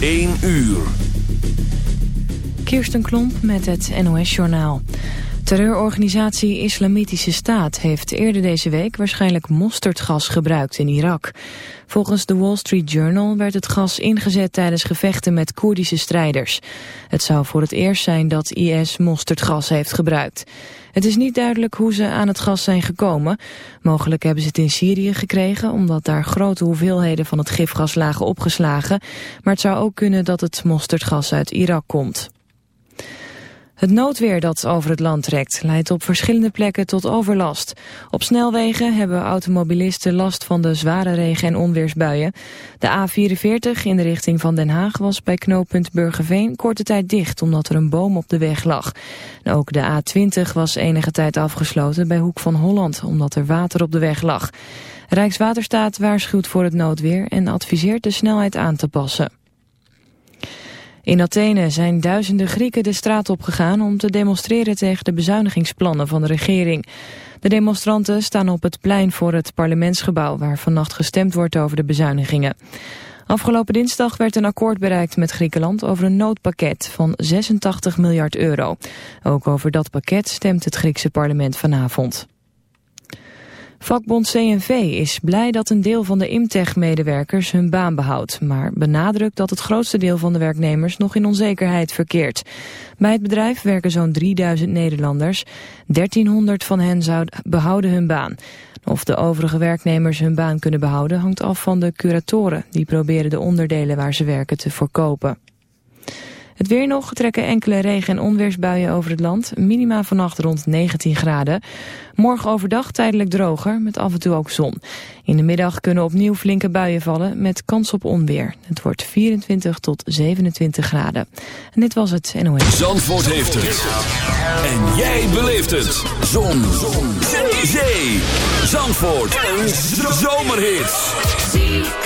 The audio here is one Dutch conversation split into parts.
1 uur. Kirsten Klomp met het NOS-journaal. Terreurorganisatie Islamitische Staat heeft eerder deze week waarschijnlijk mosterdgas gebruikt in Irak. Volgens de Wall Street Journal werd het gas ingezet tijdens gevechten met Koerdische strijders. Het zou voor het eerst zijn dat IS mosterdgas heeft gebruikt. Het is niet duidelijk hoe ze aan het gas zijn gekomen. Mogelijk hebben ze het in Syrië gekregen omdat daar grote hoeveelheden van het gifgas lagen opgeslagen. Maar het zou ook kunnen dat het mosterdgas uit Irak komt. Het noodweer dat over het land trekt leidt op verschillende plekken tot overlast. Op snelwegen hebben automobilisten last van de zware regen- en onweersbuien. De A44 in de richting van Den Haag was bij knooppunt Burgerveen korte tijd dicht omdat er een boom op de weg lag. Ook de A20 was enige tijd afgesloten bij Hoek van Holland omdat er water op de weg lag. Rijkswaterstaat waarschuwt voor het noodweer en adviseert de snelheid aan te passen. In Athene zijn duizenden Grieken de straat opgegaan om te demonstreren tegen de bezuinigingsplannen van de regering. De demonstranten staan op het plein voor het parlementsgebouw waar vannacht gestemd wordt over de bezuinigingen. Afgelopen dinsdag werd een akkoord bereikt met Griekenland over een noodpakket van 86 miljard euro. Ook over dat pakket stemt het Griekse parlement vanavond. Vakbond CNV is blij dat een deel van de Imtech-medewerkers hun baan behoudt, maar benadrukt dat het grootste deel van de werknemers nog in onzekerheid verkeert. Bij het bedrijf werken zo'n 3000 Nederlanders. 1300 van hen zouden behouden hun baan. Of de overige werknemers hun baan kunnen behouden hangt af van de curatoren. Die proberen de onderdelen waar ze werken te verkopen. Het weer nog trekken enkele regen- en onweersbuien over het land. Minima vannacht rond 19 graden. Morgen overdag tijdelijk droger, met af en toe ook zon. In de middag kunnen opnieuw flinke buien vallen met kans op onweer. Het wordt 24 tot 27 graden. En dit was het NOS. Zandvoort heeft het. En jij beleeft het. Zon. zon. Zee. Zandvoort. Een zomerhit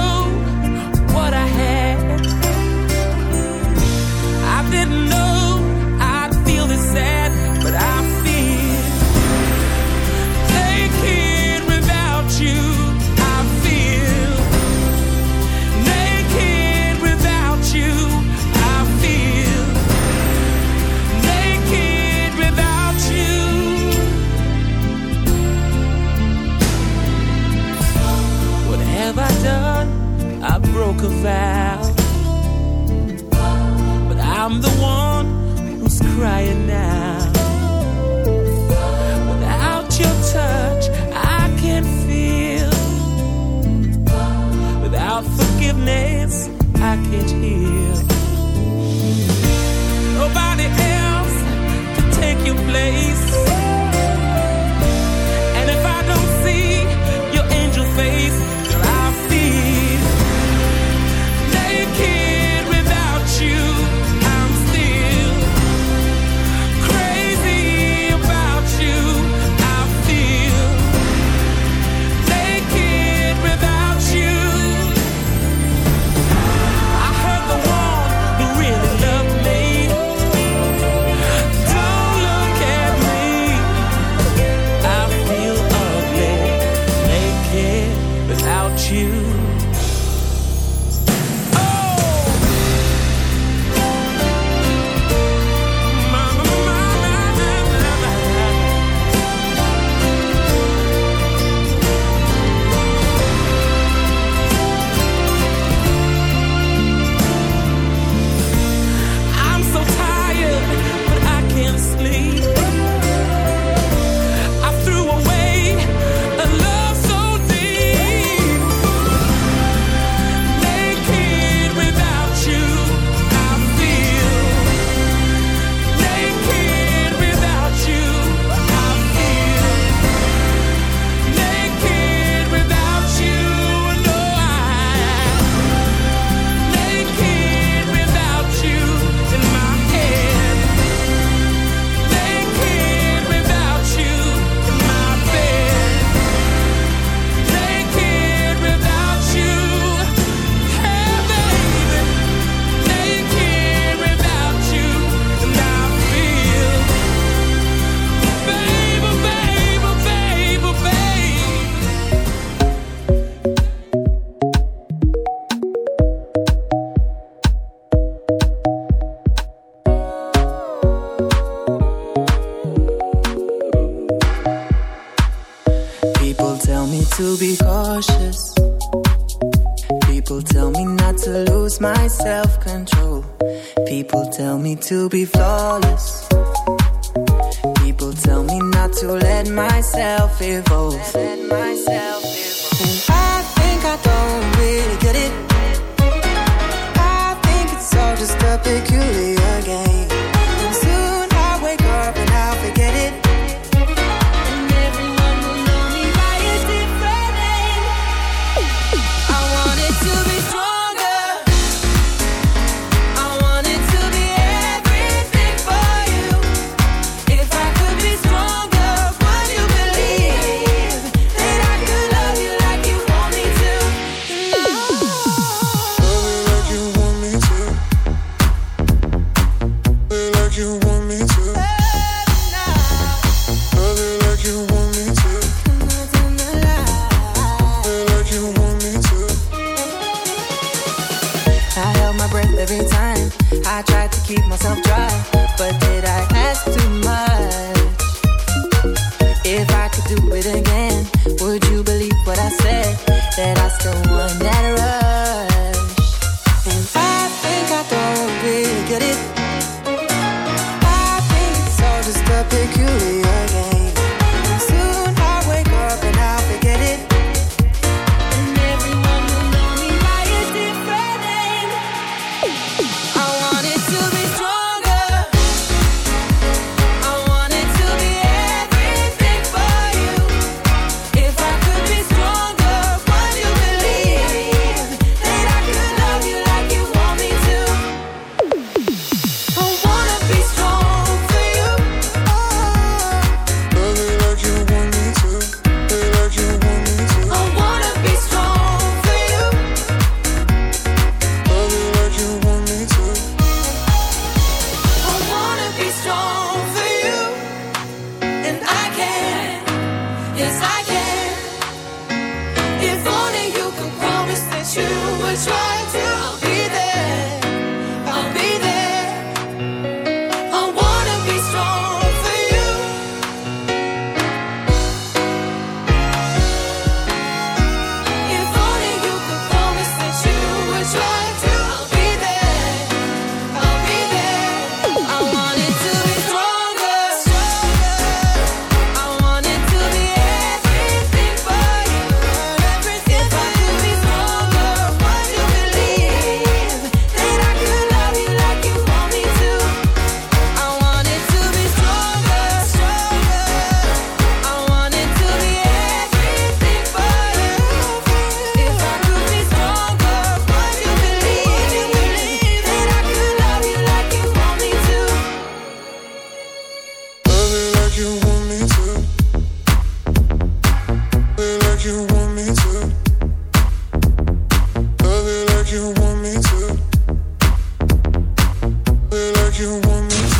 took a vow. But I'm the one who's crying now.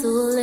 so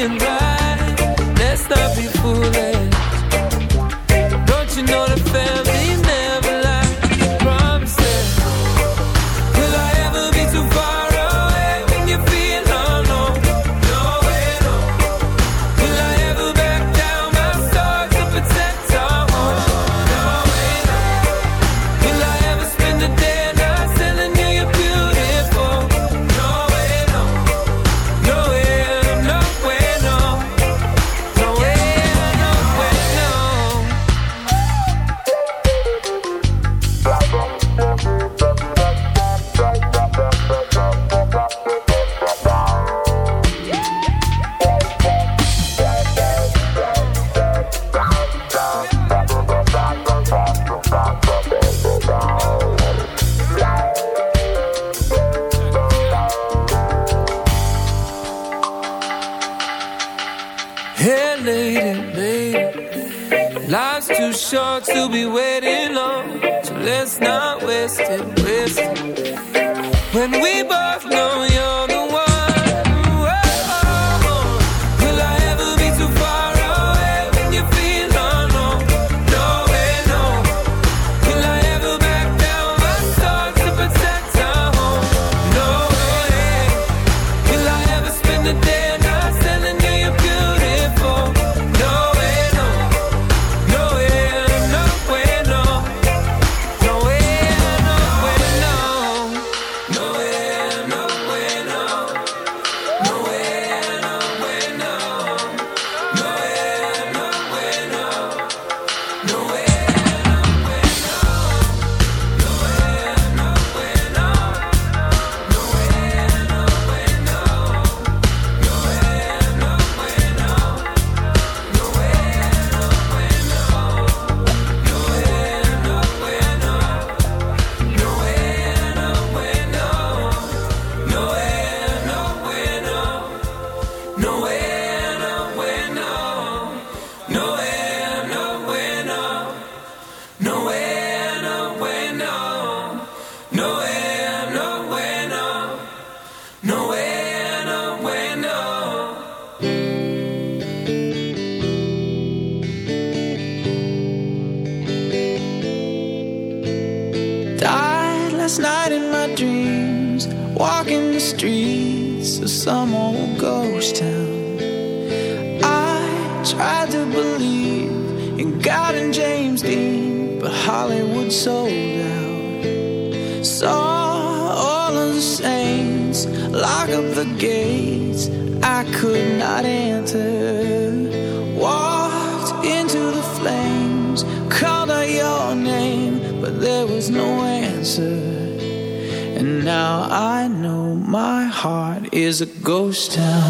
in the is a ghost town.